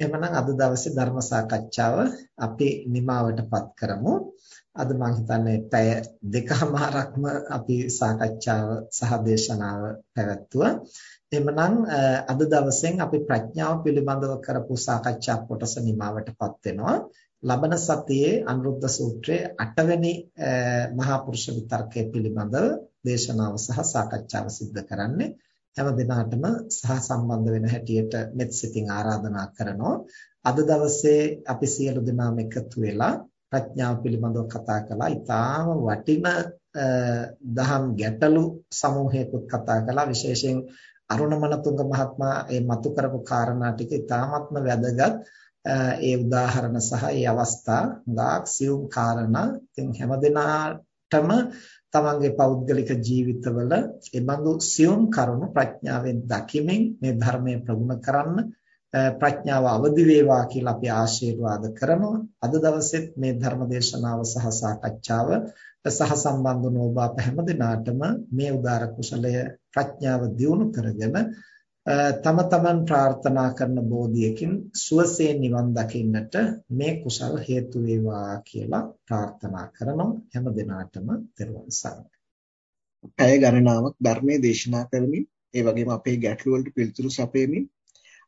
එhmenan අද දවසේ ධර්ම සාකච්ඡාව අපි නිමාවටපත් කරමු. අද මම හිතන්නේ පැය දෙකමාරක්ම අපි සාකච්ඡාව සහ දේශනාව පැවැත්තුවා. එhmenan අද දවසෙන් අපි ප්‍රඥාව පිළිබඳව කරපු සාකච්ඡා කොටස නිමාවටපත් වෙනවා. ලබන සතියේ අනුරුද්ධ සූත්‍රයේ 8 වෙනි මහා පුරුෂ විතර්කයේ පිළිබඳව දේශනාව සහ සාකච්ඡාව සිදු කරන්නේ හැම දිනාටම සහ සම්බන්ධ වෙන හැටියට මෙත් සිතින් ආරාධනා කරනවා. අද දවසේ අපි සියලු දෙනාම එකතු වෙලා ප්‍රඥාව පිළිබඳව කතා කළා. ඊටාම වටින දහම් ගැටලු සමූහයකුත් කතා කළා. විශේෂයෙන් අරුණමනතුංග මහත්මයා මේ මතු කරපු කාරණා ටික ඊටාමත්ම වැදගත්. ඒ උදාහරණ සහ ඒ අවස්ථා හුඟක් සියුම් කාරණා. ඉතින් හැමදෙනාටම තමන්ගේ පෞද්ගලික ජීවිතවල ඒ බඳු සියුම් කරුණු ප්‍රඥාවෙන් දකිමින් මේ ධර්මයේ ප්‍රගුණ කරන්න ප්‍රඥාව අවදි වේවා කියලා අපි ආශිර්වාද කරනවා. අද දවසෙත් මේ ධර්ම දේශනාව සහ සාකච්ඡාව සහ සම්බන්ධ වන ඔබ අප හැම දිනාටම මේ උදාර කුසලය ප්‍රඥාව දියුණු කරගෙන තම තමන් ප්‍රාර්ථනා කරන බෝධියකින් සුවසේ නිවන් දකින්නට මේ කුසල හේතු වේවා කියලා ප්‍රාර්ථනා කරනවා හැම දිනාටම දරුවන් සරණයි. පැය ගණනාවක් ධර්මයේ දේශනා කරමින් ඒ වගේම අපේ ගැටළු වලට පිළිතුරු සපයමින්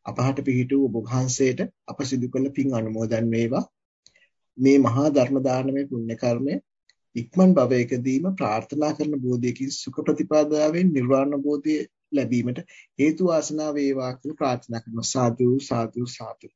අපහට පිහිටු ඔබ වහන්සේට අප සිදු කළ පින් අනුමෝදන් වේවා. මේ මහා ධර්ම දානමය පුණ්‍ය කර්මය ඉක්මන් භවයකදීම ප්‍රාර්ථනා කරන බෝධියකින් සුඛ ප්‍රතිපදාවෙන් නිර්වාණ බෝධිය ලැබීමට හේතු වාසනා වේවා කියලා ප්‍රාර්ථනා කරනවා. සාදු සාදු සාදු.